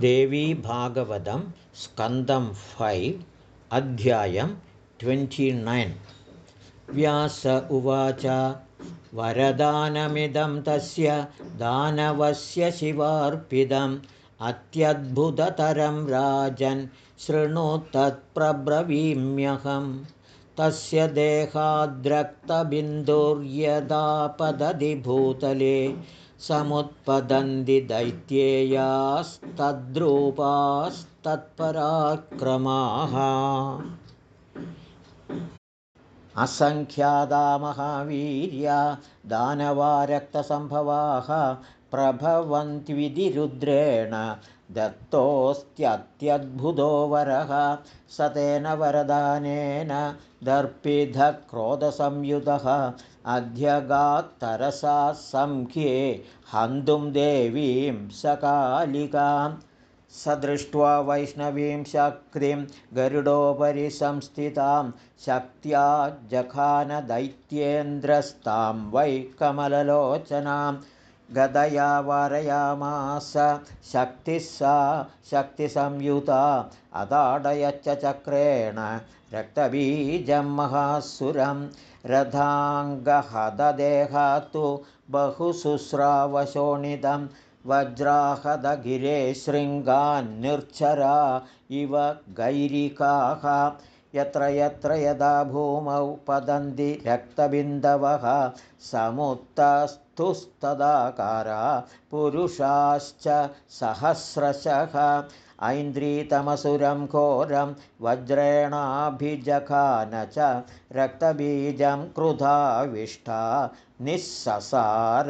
देवी भागवतं स्कन्दं फैव् अध्यायं ट्वेण्टिनैन् व्यास उवाच वरदानमिदं तस्य दानवस्य शिवार्पितम् अत्यद्भुततरं राजन् शृणु तत्प्रब्रवीम्यहं तस्य देहाद्रक्तबिन्दुर्यदा भूतले समुत्पतन्ति दैत्येयास्तद्रूपास्तत्पराक्रमाः असङ्ख्यादा महावीर्या दानवारक्तसम्भवाः प्रभवन्त्विधिरुद्रेण दत्तोऽस्त्यत्यद्भुतो वरः। स तेन वरदानेन दर्पिधक्रोधसंयुतः अध्यगात्तरसा संख्ये हन्तुं देवीं सकालिकां। स दृष्ट्वा वैष्णवीं शक्तिं गरुडोपरि संस्थितां। शक्त्या जखानदैत्येन्द्रस्तां वै कमललोचनां गदया वारयामास। शक्तिः सा शक्तिसंयुता अताडयच्च चक्रेण रक्तबीजं महासुरं। रथाङ्गहददेहात्तु बहुशुश्रावशोणितं। वज्राहदगिरे शृङ्गान्निर्झरा इव गैरिकाः यत्र यत्र यदा भूमौ पतन्ति रक्तबिन्दवः समुत्तस्थुस्तदाकारा पुरुषाश्च सहस्रशः ऐन्द्रीतमसुरं घोरं वज्रेणाभिजखान च रक्तबीजं क्रुधाविष्टा निःससार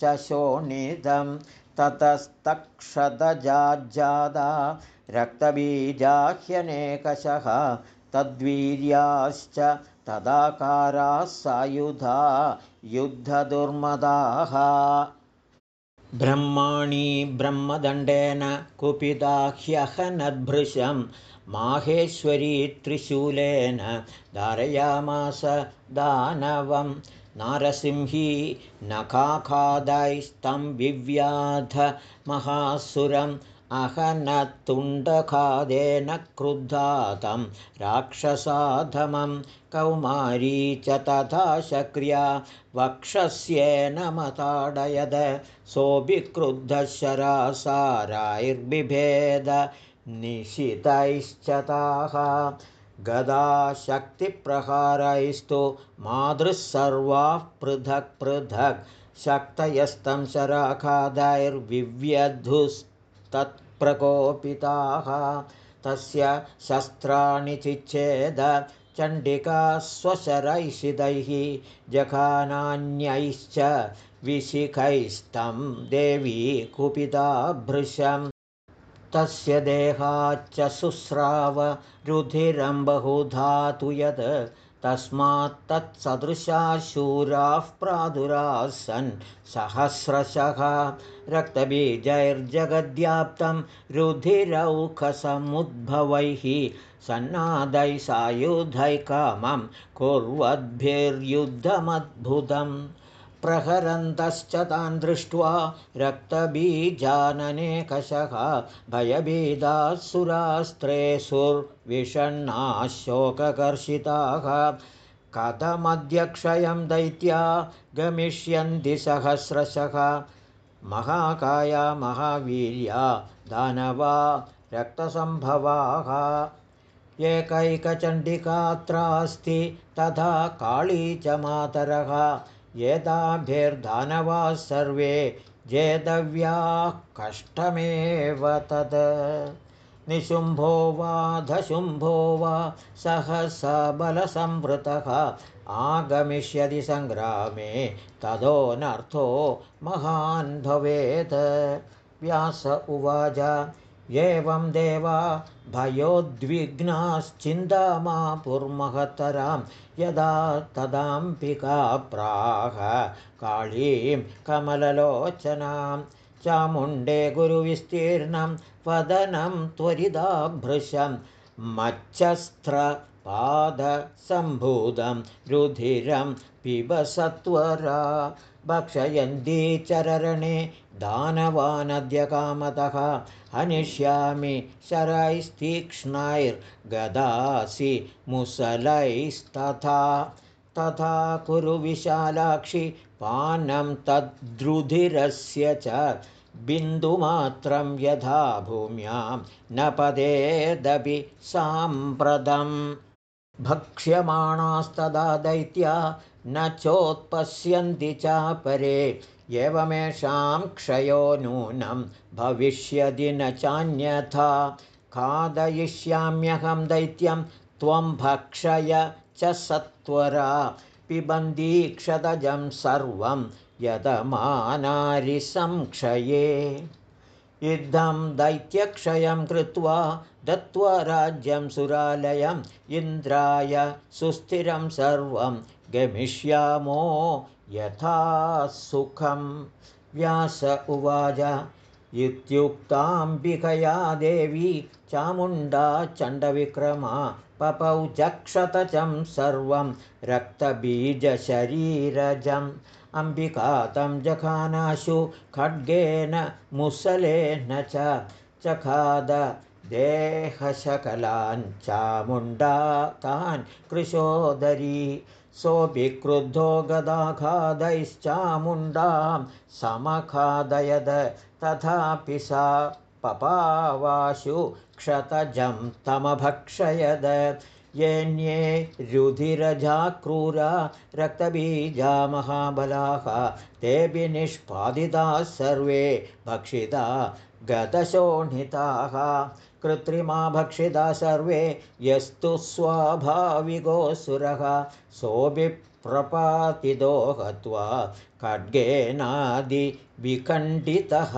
च शोणितं ततस्तक्षतजाज्जादा रक्तबीजाह्यनेकशः तद्वीर्याश्च तदाकाराः सायुधा युद्धदुर्मदाः। ब्रह्माणि ब्रह्मदण्डेन कुपिदाह्यहनद्भृशं माहेश्वरी त्रिशूलेन धारयामास दानवं नारसिंही नखाखादैस्तं विव्याध महासुरम् अहनतुण्डखादेन क्रुद्धातं राक्षसाधमं कौमारी च तथा शक्र्या वक्षस्येन मताडयद सोऽभिक्रुद्धशरासारायर्बिभेद निशितैश्च ताः। गदाशक्तिप्रहारैस्तु मातृः सर्वाः पृथक् पृथक् शक्तयस्तं तत्प्रकोपिताः। तस्य शस्त्राणि चिच्छेद चण्डिका स्वशरैषितैः जघानान्यैश्च विशिखैस्तं देवी कुपिता भृशं तस्य देहाच्च शुस्राव रुधिरं बहुधातु यत् तस्मात् तत्सदृशाः शूराः प्रादुरासन् सहस्रशः रक्तबीजैर्जगद्याप्तं रुधिरौखसमुद्भवैः सन्नादैः सायुधैकामं कुर्वद्भिर्युद्धमद्भुतं प्रहरन्तश्च तान् दृष्ट्वा रक्तबीजाननेकशः भयभीदासुरास्त्रे शोककर्षिताः कथमध्यक्षयं दैत्या गमिष्यन्ति सहस्रशः। महाकाया महावीर्या दानवा रक्तसम्भवाः। एकैकचण्डिकात्रास्ति तथा काली च मातरः एताभिर्दानवाः सर्वे जेतव्याः कष्टमेव तत्। निशुम्भो वा धशुम्भो वा सहसबलसंवृतः आगमिष्यति सङ्ग्रामे तदोनर्थो महान् भवेत्। व्यास उवाच एवं देवा पुर्महतरां यदा तदाम्बिका प्राह काळीं कमललोचनां चामुण्डे गुरुविस्तीर्णं वदनं त्वरिदाभृशं मच्छस्त्रपादसम्भूतं रुधिरं पिबसत्वरा भक्षयन्ती चररणे दानवानद्यकामतः हनिष्यामि शरैस्तीक्ष्णैर्गदासि मुसलैस्तथा। तथा कुरु विशालाक्षि पानं तद्रुधिरस्य च बिन्दुमात्रं यथा भूम्यां न पदेदपि साम्प्रतं। भक्ष्यमाणास्तदा दैत्या न चोत्पश्यन्ति चापरे एवमेषां क्षयो नूनं भविष्यदि न चान्यथा। खादयिष्याम्यहं दैत्यं त्वं भक्षय च सत्वरा पिबन्दीक्षतजं सर्वं यतमानारिसंक्षये इद्धं दैत्यक्षयं कृत्वा दत्त्वा राज्यं सुरालयम् इन्द्राय सुस्थिरं सर्वं गमिष्यामो यथा सुखं। व्यास उवाच इत्युक्ताम्बिकया देवी चामुण्डा चण्डविक्रमा पपौ जक्षतचं सर्वं रक्तबीजशरीरजम्। अम्बिका तं जखानाशु खड्गेन मुसलेन च चखाद देहशकलान् चामुण्डा तान् कृशोदरी सोऽपि क्रुद्धो गदाखादैश्चामुण्डां समखादयद तथापि सा पपावाशु क्षतजं तमभक्षयद। येन्ये रुधिरजाक्रूरा रक्तबीजा महाबलाः तेऽपि निष्पादिताः सर्वे भक्षिता गतशोणिताः कृत्रिमा भक्षिता सर्वे यस्तु स्वाभाविकोऽसुरः सोऽभिप्रपातितो हत्वा खड्गेनादिविखण्डितः।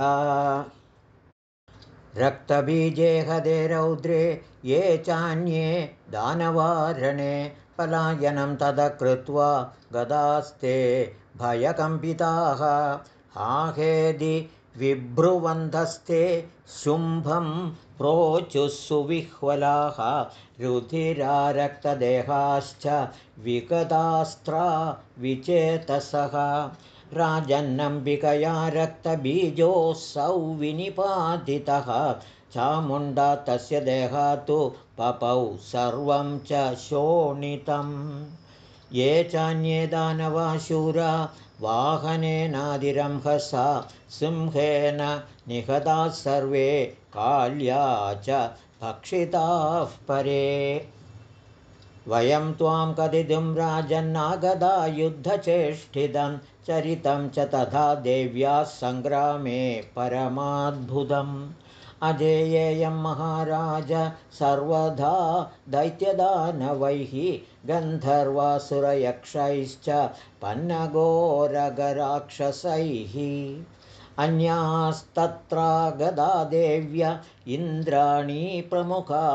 रक्तबीजे हदे रौद्रे ये चान्ये दानवारणे पलायनं तद कृत्वा गदास्ते भयकम्पिताः। हाहेदि विभ्रुवन्धस्ते शुम्भं प्रोचुः सुविह्वलाः रुधिरारक्तदेहाश्च विगदास्त्रा विचेतसः। राजन्नम्बिकया रक्तबीजोऽसौ विनिपातितः चामुण्डा तस्य देहातु पपौ सर्वं च शोणितं ये चान्ये दानवाशूरा वाहनेनादिरंहसा सिंहेन निहताः सर्वे काल्या च भक्षिताः परे। वयं त्वां कथितुं राजन्नागदा युद्धचेष्टितं चरितं च तथा देव्याः सङ्ग्रामे परमाद्भुतम् अजेयेयं महाराज सर्वदा दैत्यदानवैः गन्धर्वासुरयक्षैश्च पन्नगोरगराक्षसैः। अन्यास्तत्रागदा देव्य इन्द्राणी प्रमुखा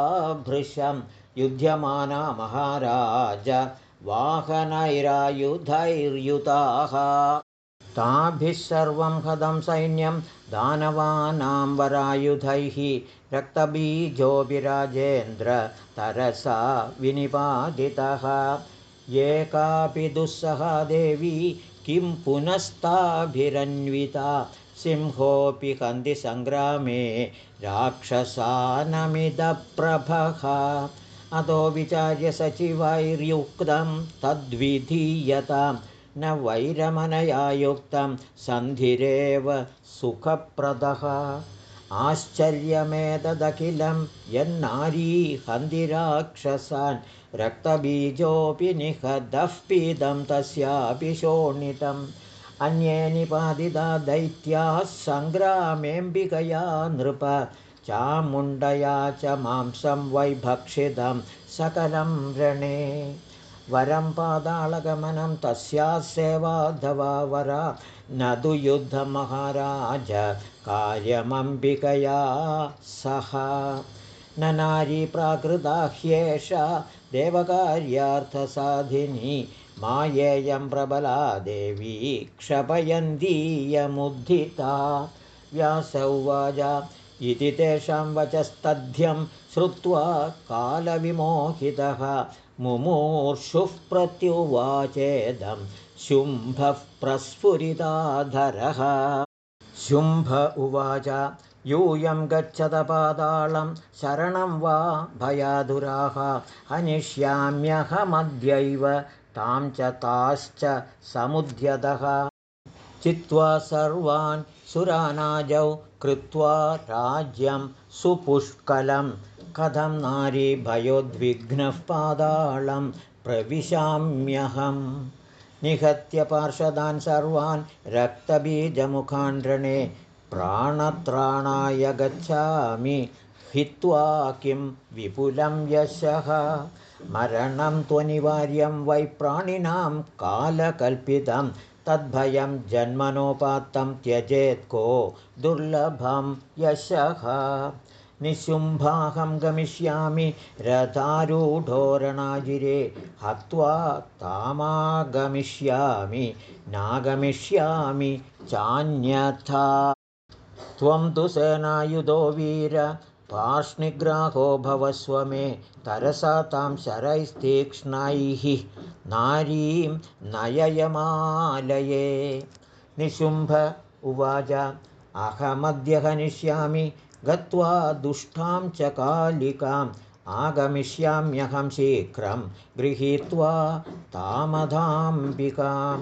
भृशं युध्यमाना महाराज वाहनैरायुधैर्युताः ताभिः सर्वं हदं सैन्यं दानवानां वरायुधैः रक्तबीजोऽभिराजेन्द्र तरसा विनिपादितः। एकापि दुःसहा देवी किं पुनस्ताभिरन्विता? सिंहोऽपि कन्दिसङ्ग्रामे राक्षसानमिदप्रभः। अतो विचार्य सचिवैर्युक्तं तद्विधीयतां न वैरमनया युक्तं सन्धिरेव सुखप्रदः। आश्चर्यमेतदखिलं यन्नारी हन्दिराक्षसान् रक्तबीजोऽपि निहदः पीदं तस्यापि शोणितम्। अन्ये निपादिता दैत्याः सङ्ग्रामेऽम्बिकया नृप। चामुण्डया च मांसं वैभक्षितं सकलं रणे वरं पादाळगमनं तस्याः सेवाधवा वरा। न तु युद्धमहाराज कार्यमम्बिकया सह। न नारी प्राकृता ह्येषा देवकार्यार्थसाधिनी। मायेयं प्रबला देवी क्षपयन्तीयमुद्धिता। व्यास उवाच इति तेषां वचस्तथ्यं श्रुत्वा कालविमोहितः मुमूर्षुः प्रत्युवाचेदं शुम्भः प्रस्फुरिताधरः। शुम्भ उवाच यूयं गच्छतपातालं शरणं वा भयाधुराः हनिष्याम्यहमद्यैव तां च ताश्च समुद्यतः चित्वा सर्वान् सुरानाजौ कृत्वा राज्यं सुपुष्कलं कथं नारीभयोद्विघ्नः पादालं प्रविशाम्यहम्। निहत्य पार्षदान् सर्वान् रक्तबीजमुखाण्ड्रणे प्राणत्राणाय गच्छामि। हित्वा किं विपुलं यशः। मरणं त्वनिवार्यं वै प्राणिनां कालकल्पितं तद्भयं जन्मनोपात्तं त्यजेत् को दुर्लभं यशः। निशुम्भाहं गमिष्यामि रथारूढोरणाजिरे हत्वा तामागमिष्यामि नागमिष्यामि चान्यथा। त्वं तु सेनायुधो वीर पार्ष्णिग्राहो भवस्व मे तरसा तां शरैस्तीक्ष्णैः नारीं नययमालये। निशुम्भ उवाच अहमद्य हनिष्यामि गत्वा दुष्टां च कालिकाम् आगमिष्याम्यहं शीघ्रं गृहीत्वा तामधाम्बिकां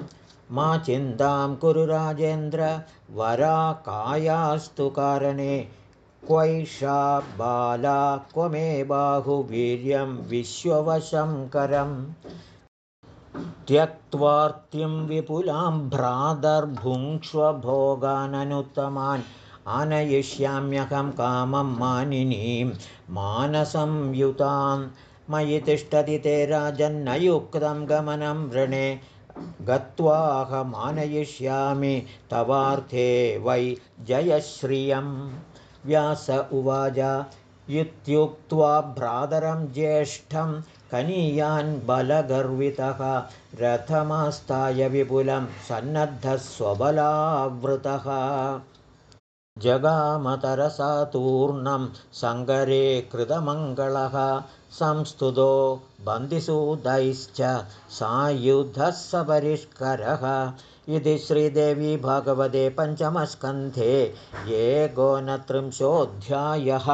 मा चिन्तां कुरु राजेन्द्र वरा कायास्तु कारणे क्वैषा बाला क्व मे बाहुवीर्यं विश्ववशङ्करम् त्यक्त्वार्तिं विपुलां भ्रातर्भुङ्क्ष्वभोगाननुत्तमान्। आनयिष्याम्यहं कामं मानिनीं मानसंयुतां मयि तिष्ठति ते राजन्नयुक्तं गमनं वृणे। गत्वाहमानयिष्यामि तवार्थे वै जयश्रियं व्यास उवाच इत्युक्त्वा भ्रातरं ज्येष्ठं कनीयान् बलगर्वितः रथमास्ताय विपुलं सन्नद्धस्वबलावृतः जगामतरसातूर्णं सङ्गरे कृतमङ्गलः संस्तुतो बन्दिसूदैश्च सायुधः सपरिष्करः इति श्रीदेवी भगवते पञ्चमस्कन्धे एकोनत्रिंशोऽध्यायः